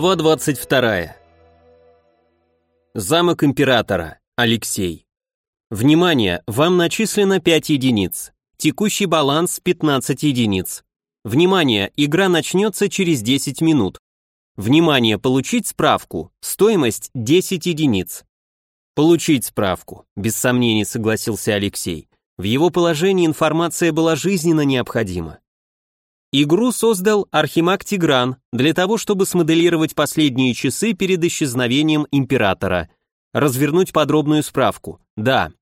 Глава 22. Замок императора. Алексей. Внимание, вам начислено 5 единиц. Текущий баланс 15 единиц. Внимание, игра начнется через 10 минут. Внимание, получить справку. Стоимость 10 единиц. Получить справку, без сомнений согласился Алексей. В его положении информация была жизненно необходима. Игру создал Архимаг Тигран для того, чтобы смоделировать последние часы перед исчезновением императора. Развернуть подробную справку. Да.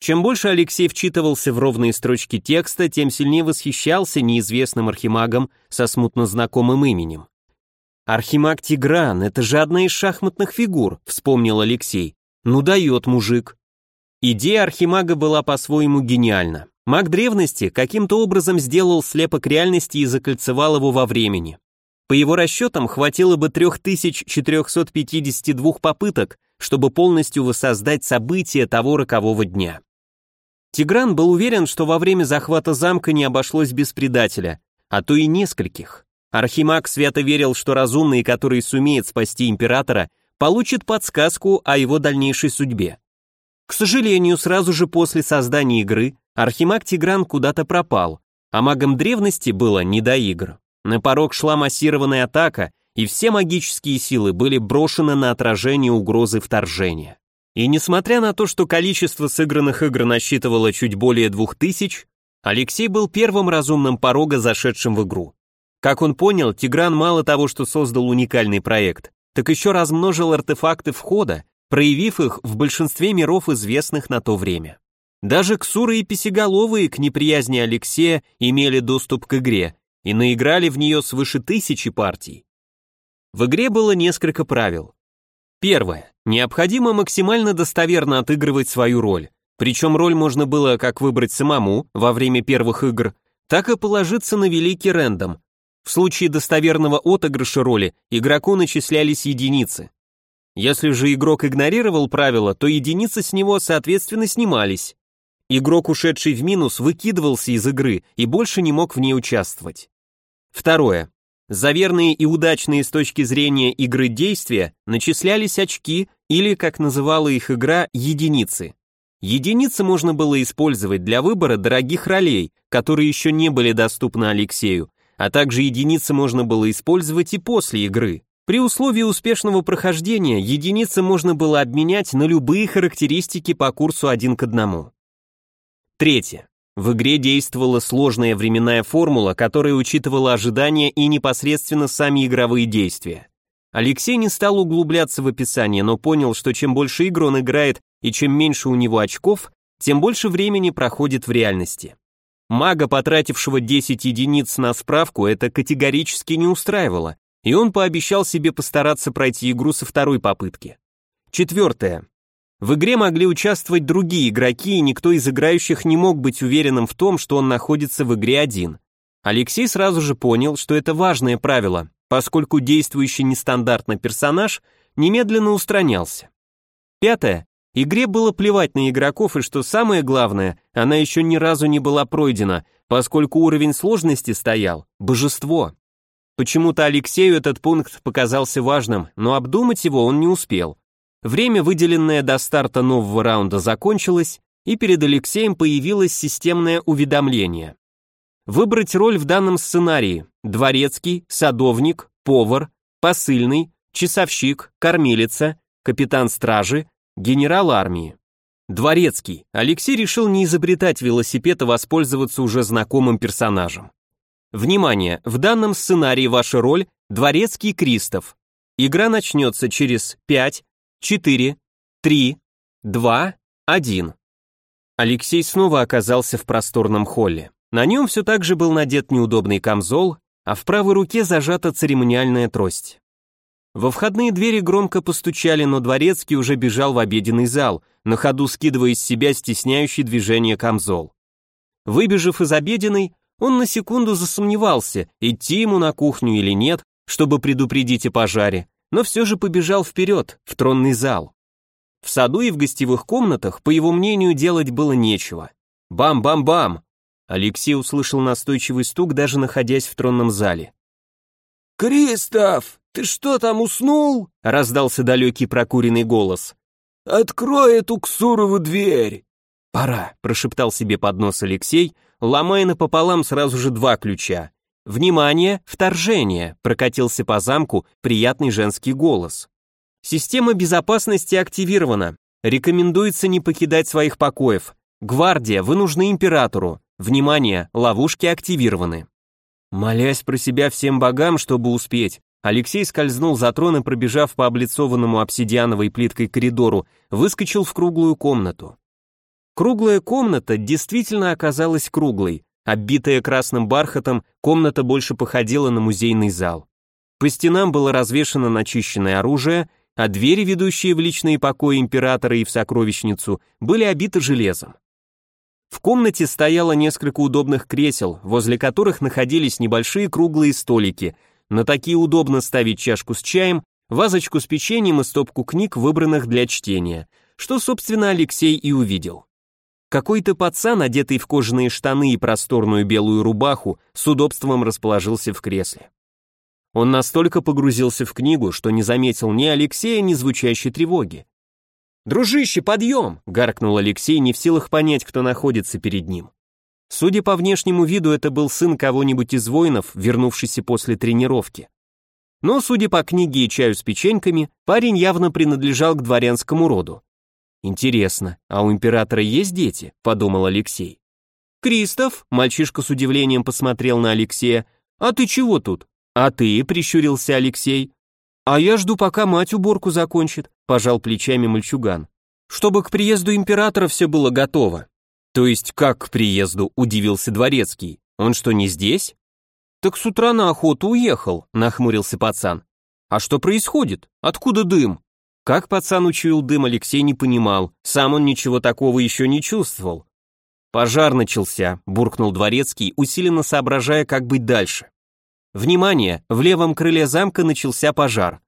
Чем больше Алексей вчитывался в ровные строчки текста, тем сильнее восхищался неизвестным архимагом со смутно знакомым именем. «Архимаг Тигран, это же одна из шахматных фигур», — вспомнил Алексей. «Ну дает мужик». Идея архимага была по-своему гениальна. Маг древности каким-то образом сделал слепок реальности и закольцевал его во времени. По его расчетам, хватило бы 3452 попыток, чтобы полностью воссоздать события того рокового дня. Тигран был уверен, что во время захвата замка не обошлось без предателя, а то и нескольких. Архимаг свято верил, что разумный, который сумеет спасти императора, получит подсказку о его дальнейшей судьбе. К сожалению, сразу же после создания игры Архимаг Тигран куда-то пропал, а магам древности было не до игр. На порог шла массированная атака, и все магические силы были брошены на отражение угрозы вторжения. И несмотря на то, что количество сыгранных игр насчитывало чуть более двух тысяч, Алексей был первым разумным порога, зашедшим в игру. Как он понял, Тигран мало того, что создал уникальный проект, так еще размножил артефакты входа, проявив их в большинстве миров, известных на то время. Даже ксуры и писеголовые к неприязни Алексея имели доступ к игре и наиграли в нее свыше тысячи партий. В игре было несколько правил. Первое. Необходимо максимально достоверно отыгрывать свою роль. Причем роль можно было как выбрать самому во время первых игр, так и положиться на великий рэндом. В случае достоверного отыгрыша роли игроку начислялись единицы. Если же игрок игнорировал правила, то единицы с него, соответственно, снимались. Игрок, ушедший в минус, выкидывался из игры и больше не мог в ней участвовать. Второе. За верные и удачные с точки зрения игры действия начислялись очки или, как называла их игра, единицы. Единицы можно было использовать для выбора дорогих ролей, которые еще не были доступны Алексею, а также единицы можно было использовать и после игры. При условии успешного прохождения единицы можно было обменять на любые характеристики по курсу один к одному. Третье. В игре действовала сложная временная формула, которая учитывала ожидания и непосредственно сами игровые действия. Алексей не стал углубляться в описание, но понял, что чем больше игр он играет и чем меньше у него очков, тем больше времени проходит в реальности. Мага, потратившего 10 единиц на справку, это категорически не устраивало, и он пообещал себе постараться пройти игру со второй попытки. Четвертое. В игре могли участвовать другие игроки, и никто из играющих не мог быть уверенным в том, что он находится в игре один. Алексей сразу же понял, что это важное правило, поскольку действующий нестандартно персонаж немедленно устранялся. Пятое. Игре было плевать на игроков, и что самое главное, она еще ни разу не была пройдена, поскольку уровень сложности стоял божество. Почему-то Алексею этот пункт показался важным, но обдумать его он не успел. Время, выделенное до старта нового раунда, закончилось, и перед Алексеем появилось системное уведомление. Выбрать роль в данном сценарии – дворецкий, садовник, повар, посыльный, часовщик, кормилица, капитан стражи, генерал армии. Дворецкий. Алексей решил не изобретать велосипед, а воспользоваться уже знакомым персонажем. Внимание, в данном сценарии ваша роль – дворецкий Кристоф. Игра начнется через 5, 4, 3, 2, 1. Алексей снова оказался в просторном холле. На нем все так же был надет неудобный камзол, а в правой руке зажата церемониальная трость. Во входные двери громко постучали, но дворецкий уже бежал в обеденный зал, на ходу скидывая из себя стесняющий движение камзол. Выбежав из обеденной, он на секунду засомневался, идти ему на кухню или нет, чтобы предупредить о пожаре, но все же побежал вперед, в тронный зал. В саду и в гостевых комнатах, по его мнению, делать было нечего. Бам-бам-бам! Алексей услышал настойчивый стук, даже находясь в тронном зале. «Кристоф!» «Ты что там, уснул?» — раздался далекий прокуренный голос. «Открой эту ксурову дверь!» «Пора», — прошептал себе под нос Алексей, ломая напополам сразу же два ключа. «Внимание! Вторжение!» — прокатился по замку приятный женский голос. «Система безопасности активирована. Рекомендуется не покидать своих покоев. Гвардия, вы нужны императору. Внимание, ловушки активированы». Молясь про себя всем богам, чтобы успеть, Алексей скользнул за трон и, пробежав по облицованному обсидиановой плиткой коридору, выскочил в круглую комнату. Круглая комната действительно оказалась круглой. Оббитая красным бархатом, комната больше походила на музейный зал. По стенам было развешано начищенное оружие, а двери, ведущие в личные покои императора и в сокровищницу, были обиты железом. В комнате стояло несколько удобных кресел, возле которых находились небольшие круглые столики – на такие удобно ставить чашку с чаем, вазочку с печеньем и стопку книг, выбранных для чтения, что, собственно, Алексей и увидел. Какой-то пацан, одетый в кожаные штаны и просторную белую рубаху, с удобством расположился в кресле. Он настолько погрузился в книгу, что не заметил ни Алексея, ни звучащей тревоги. «Дружище, подъем!» — гаркнул Алексей, не в силах понять, кто находится перед ним. Судя по внешнему виду, это был сын кого-нибудь из воинов, вернувшийся после тренировки. Но, судя по книге и чаю с печеньками, парень явно принадлежал к дворянскому роду. «Интересно, а у императора есть дети?» – подумал Алексей. «Кристоф?» – мальчишка с удивлением посмотрел на Алексея. «А ты чего тут?» «А ты?» – прищурился Алексей. «А я жду, пока мать уборку закончит», – пожал плечами мальчуган. «Чтобы к приезду императора все было готово. То есть как к приезду, удивился дворецкий. Он что, не здесь? Так с утра на охоту уехал, нахмурился пацан. А что происходит? Откуда дым? Как пацан учуял дым, Алексей не понимал. Сам он ничего такого еще не чувствовал. Пожар начался, буркнул дворецкий, усиленно соображая, как быть дальше. Внимание, в левом крыле замка начался пожар.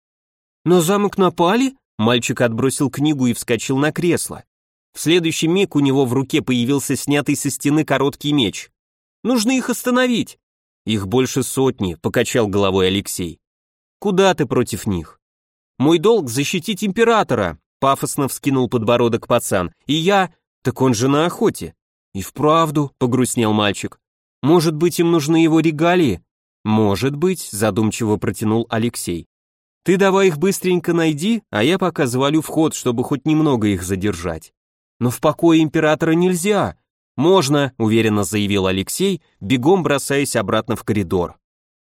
На замок напали? Мальчик отбросил книгу и вскочил на кресло. В следующий миг у него в руке появился снятый со стены короткий меч. «Нужно их остановить!» «Их больше сотни», — покачал головой Алексей. «Куда ты против них?» «Мой долг — защитить императора», — пафосно вскинул подбородок пацан. «И я...» «Так он же на охоте». «И вправду», — погрустнел мальчик. «Может быть, им нужны его регалии?» «Может быть», — задумчиво протянул Алексей. «Ты давай их быстренько найди, а я пока завалю вход, чтобы хоть немного их задержать». Но в покое императора нельзя. Можно, уверенно заявил Алексей, бегом бросаясь обратно в коридор.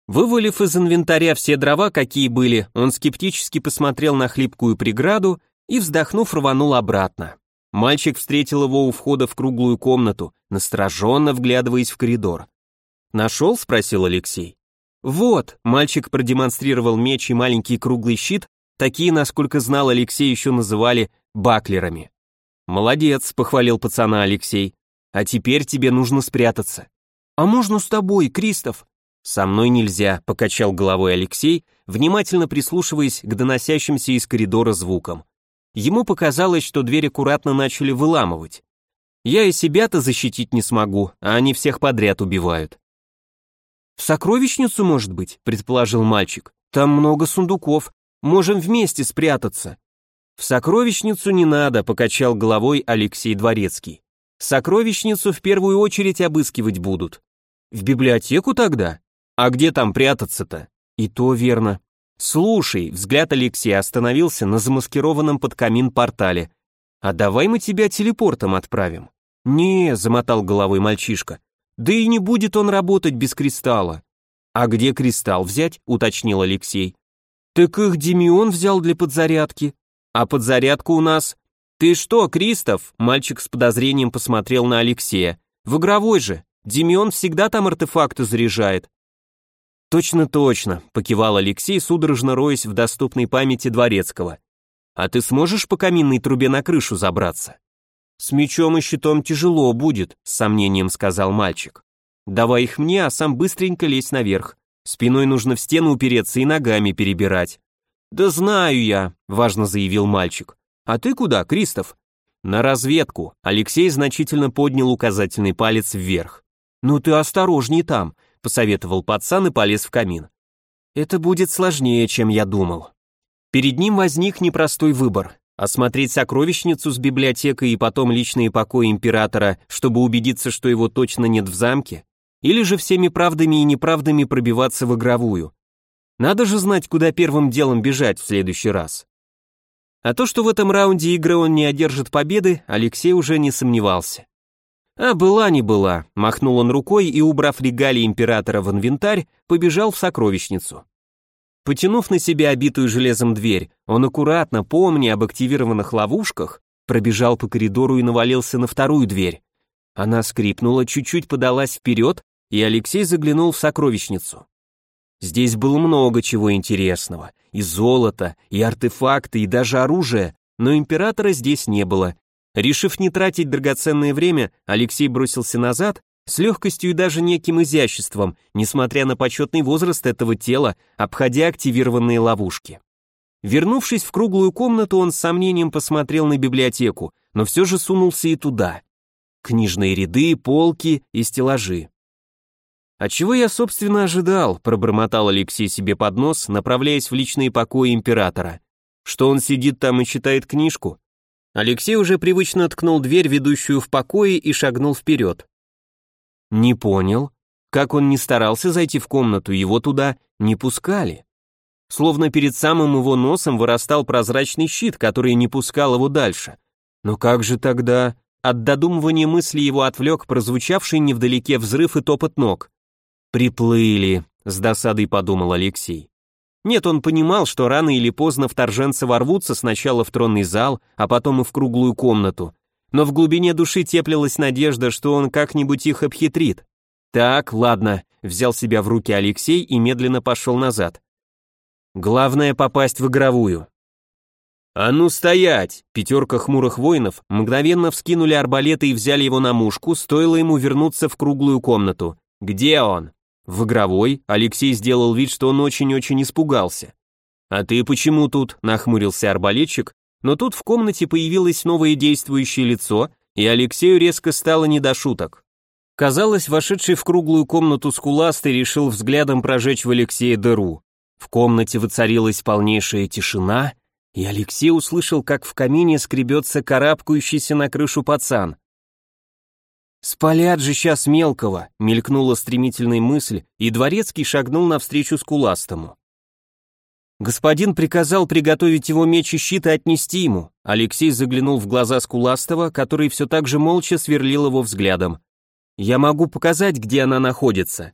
Вывалив из инвентаря все дрова, какие были, он скептически посмотрел на хлипкую преграду и, вздохнув, рванул обратно. Мальчик встретил его у входа в круглую комнату, настороженно вглядываясь в коридор. «Нашел?» — спросил Алексей. «Вот», — мальчик продемонстрировал меч и маленький круглый щит, такие, насколько знал Алексей, еще называли баклерами. «Молодец», — похвалил пацана Алексей. «А теперь тебе нужно спрятаться». «А можно с тобой, Кристоф?» «Со мной нельзя», — покачал головой Алексей, внимательно прислушиваясь к доносящимся из коридора звукам. Ему показалось, что дверь аккуратно начали выламывать. «Я и себя-то защитить не смогу, а они всех подряд убивают». «В сокровищницу, может быть», — предположил мальчик. «Там много сундуков, можем вместе спрятаться». «В сокровищницу не надо», — покачал головой Алексей Дворецкий. «Сокровищницу в первую очередь обыскивать будут». «В библиотеку тогда? А где там прятаться-то?» «И то верно». «Слушай», — взгляд Алексея остановился на замаскированном под камин портале. «А давай мы тебя телепортом отправим». «Не», — замотал головой мальчишка. «Да и не будет он работать без кристалла». «А где кристалл взять?» — уточнил Алексей. «Так их Демион взял для подзарядки», а подзарядку у нас... Ты что, Кристоф? Мальчик с подозрением посмотрел на Алексея. В игровой же. Демион всегда там артефакты заряжает. Точно, точно, покивал Алексей, судорожно роясь в доступной памяти дворецкого. А ты сможешь по каминной трубе на крышу забраться? С мечом и щитом тяжело будет, с сомнением сказал мальчик. Давай их мне, а сам быстренько лезь наверх. Спиной нужно в стену упереться и ногами перебирать. «Да знаю я», — важно заявил мальчик. «А ты куда, Кристоф?» «На разведку», — Алексей значительно поднял указательный палец вверх. «Ну ты осторожней там», — посоветовал пацан и полез в камин. Это будет сложнее, чем я думал. Перед ним возник непростой выбор. Осмотреть сокровищницу с библиотекой и потом личные покои императора, чтобы убедиться, что его точно нет в замке, или же всеми правдами и неправдами пробиваться в игровую. Надо же знать, куда первым делом бежать в следующий раз. А то, что в этом раунде игры он не одержит победы, Алексей уже не сомневался. А была не была, махнул он рукой и, убрав регалии императора в инвентарь, побежал в сокровищницу. Потянув на себя обитую железом дверь, он аккуратно, помня об активированных ловушках, пробежал по коридору и навалился на вторую дверь. Она скрипнула, чуть-чуть подалась вперед, и Алексей заглянул в сокровищницу. Здесь было много чего интересного, и золото, и артефакты, и даже оружие, но императора здесь не было. Решив не тратить драгоценное время, Алексей бросился назад с легкостью и даже неким изяществом, несмотря на почетный возраст этого тела, обходя активированные ловушки. Вернувшись в круглую комнату, он с сомнением посмотрел на библиотеку, но все же сунулся и туда. Книжные ряды, полки и стеллажи. «А чего я, собственно, ожидал?» – пробормотал Алексей себе под нос, направляясь в личные покои императора. «Что он сидит там и читает книжку?» Алексей уже привычно ткнул дверь, ведущую в покои, и шагнул вперед. Не понял. Как он не старался зайти в комнату, его туда не пускали. Словно перед самым его носом вырастал прозрачный щит, который не пускал его дальше. Но как же тогда... От додумывания мысли его отвлек прозвучавший невдалеке взрыв и топот ног. «Приплыли», — с досадой подумал Алексей. Нет, он понимал, что рано или поздно вторженцы ворвутся сначала в тронный зал, а потом и в круглую комнату, но в глубине души теплилась надежда, что он как-нибудь их обхитрит. Так, ладно, взял себя в руки Алексей и медленно пошел назад. Главное попасть в игровую. «А ну стоять!» Пятерка хмурых воинов мгновенно вскинули арбалеты и взяли его на мушку, стоило ему вернуться в круглую комнату. «Где он?» В игровой Алексей сделал вид, что он очень-очень испугался. «А ты почему тут?» – нахмурился арбалетчик, но тут в комнате появилось новое действующее лицо, и Алексею резко стало не до шуток. Казалось, вошедший в круглую комнату скуластый решил взглядом прожечь в Алексея дыру. В комнате воцарилась полнейшая тишина, и Алексей услышал, как в камине скребется карабкающийся на крышу пацан. «Спалят же сейчас мелкого», — мелькнула стремительная мысль, и Дворецкий шагнул навстречу скуластому. Господин приказал приготовить его меч и щит и отнести ему. Алексей заглянул в глаза Скуластого, который все так же молча сверлил его взглядом. «Я могу показать, где она находится».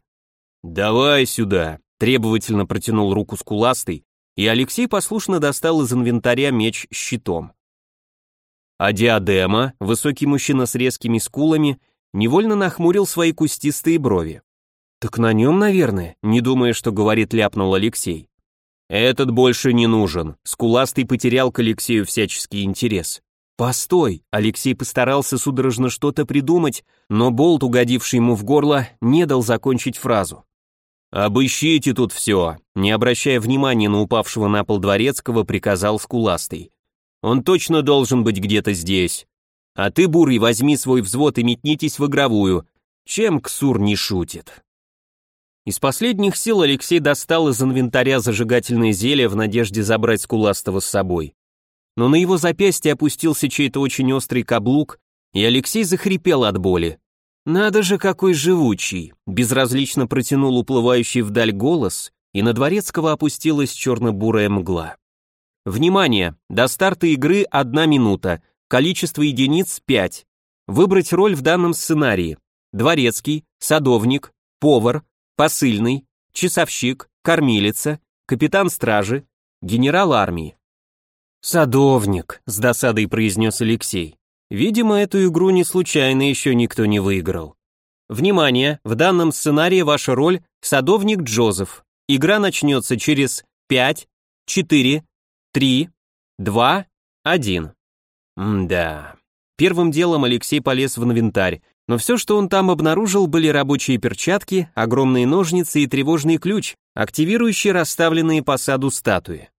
«Давай сюда», — требовательно протянул руку Скуластый, и Алексей послушно достал из инвентаря меч с щитом. А диадема, высокий мужчина с резкими скулами, невольно нахмурил свои кустистые брови. «Так на нем, наверное», не думая, что говорит, ляпнул Алексей. «Этот больше не нужен», скуластый потерял к Алексею всяческий интерес. «Постой!» Алексей постарался судорожно что-то придумать, но болт, угодивший ему в горло, не дал закончить фразу. «Обыщите тут все», не обращая внимания на упавшего на пол дворецкого, приказал скуластый. «Он точно должен быть где-то здесь. А ты, Бурый, возьми свой взвод и метнитесь в игровую. Чем Ксур не шутит?» Из последних сил Алексей достал из инвентаря зажигательное зелье в надежде забрать Скуластого с собой. Но на его запястье опустился чей-то очень острый каблук, и Алексей захрипел от боли. «Надо же, какой живучий!» Безразлично протянул уплывающий вдаль голос, и на Дворецкого опустилась черно-бурая мгла. Внимание! До старта игры одна минута, количество единиц пять. Выбрать роль в данном сценарии. Дворецкий, садовник, повар, посыльный, часовщик, кормилица, капитан стражи, генерал армии. «Садовник», — с досадой произнес Алексей. «Видимо, эту игру не случайно еще никто не выиграл. Внимание, в данном сценарии ваша роль — садовник Джозеф. Игра начнется через 5, 4, 3, 2, 1». М-да. Первым делом Алексей полез в инвентарь, но все, что он там обнаружил, были рабочие перчатки, огромные ножницы и тревожный ключ, активирующий расставленные по саду статуи.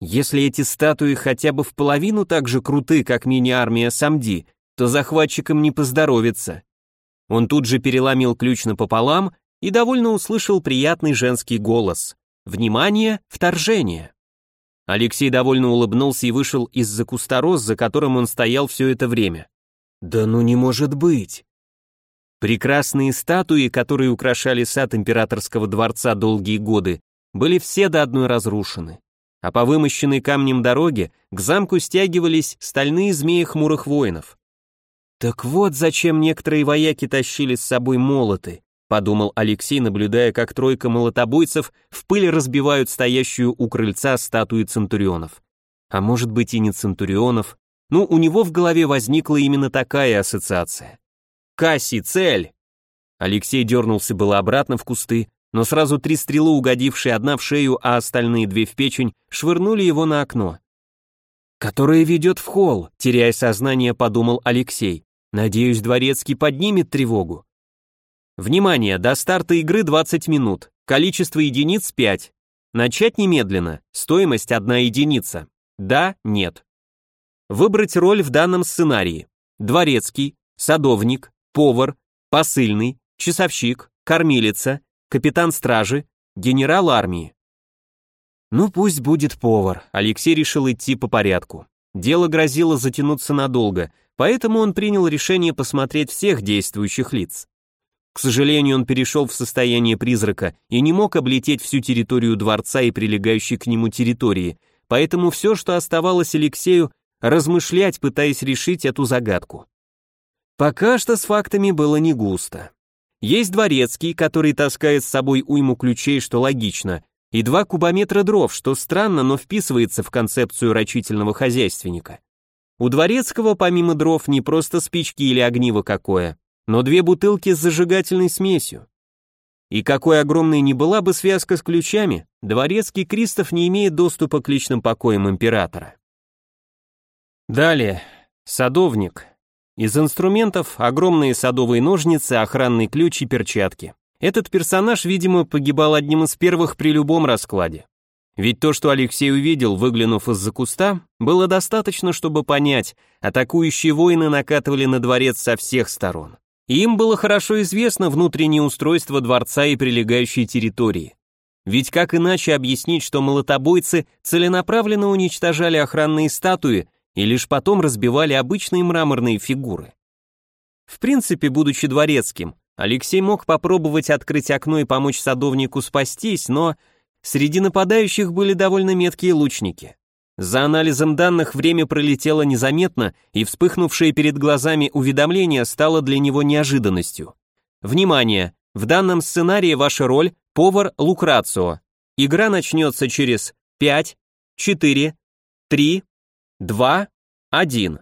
Если эти статуи хотя бы в половину так же круты, как мини-армия Самди, то захватчикам не поздоровится. Он тут же переломил ключ напополам и довольно услышал приятный женский голос. Внимание, вторжение. Алексей довольно улыбнулся и вышел из-за куста роз, за которым он стоял все это время. Да ну не может быть. Прекрасные статуи, которые украшали сад императорского дворца долгие годы, были все до одной разрушены. А по вымощенной камнем дороге к замку стягивались стальные змеи хмурых воинов. Так вот зачем некоторые вояки тащили с собой молоты, подумал Алексей, наблюдая, как тройка молотобойцев в пыль разбивают стоящую у крыльца статуи центурионов. А может быть и не центурионов, ну, у него в голове возникла именно такая ассоциация. Касси, цель! Алексей дернулся было обратно в кусты, но сразу три стрелы, угодившие одна в шею, а остальные две в печень, швырнули его на окно. «Которое ведет в холл», теряя сознание, подумал Алексей. «Надеюсь, Дворецкий поднимет тревогу». Внимание, до старта игры 20 минут, количество единиц 5. Начать немедленно, стоимость 1 единица. Да, нет. Выбрать роль в данном сценарии. Дворецкий, садовник, повар, посыльный, часовщик, кормилица, капитан стражи, генерал армии. Ну пусть будет повар, Алексей решил идти по порядку. Дело грозило затянуться надолго, поэтому он принял решение посмотреть всех действующих лиц. К сожалению, он перешел в состояние призрака и не мог облететь всю территорию дворца и прилегающей к нему территории, поэтому все, что оставалось Алексею, размышлять, пытаясь решить эту загадку. Пока что с фактами было не густо. Есть дворецкий, который таскает с собой уйму ключей, что логично, и два кубометра дров, что странно, но вписывается в концепцию рачительного хозяйственника. У дворецкого помимо дров не просто спички или огниво какое, но две бутылки с зажигательной смесью. И какой огромной ни была бы связка с ключами, дворецкий Кристоф не имеет доступа к личным покоям императора. Далее, садовник. Из инструментов огромные садовые ножницы, охранный ключ и перчатки. Этот персонаж, видимо, погибал одним из первых при любом раскладе. Ведь то, что Алексей увидел, выглянув из-за куста, было достаточно, чтобы понять, атакующие воины накатывали на дворец со всех сторон. Им было хорошо известно внутреннее устройство дворца и прилегающей территории. Ведь как иначе объяснить, что молотобойцы целенаправленно уничтожали охранные статуи и лишь потом разбивали обычные мраморные фигуры? В принципе, будучи дворецким, Алексей мог попробовать открыть окно и помочь садовнику спастись, но среди нападающих были довольно меткие лучники. За анализом данных время пролетело незаметно, и вспыхнувшее перед глазами уведомление стало для него неожиданностью. Внимание! В данном сценарии ваша роль – повар Лукрацио. Игра начнется через 5, 4, 3, 2, 1.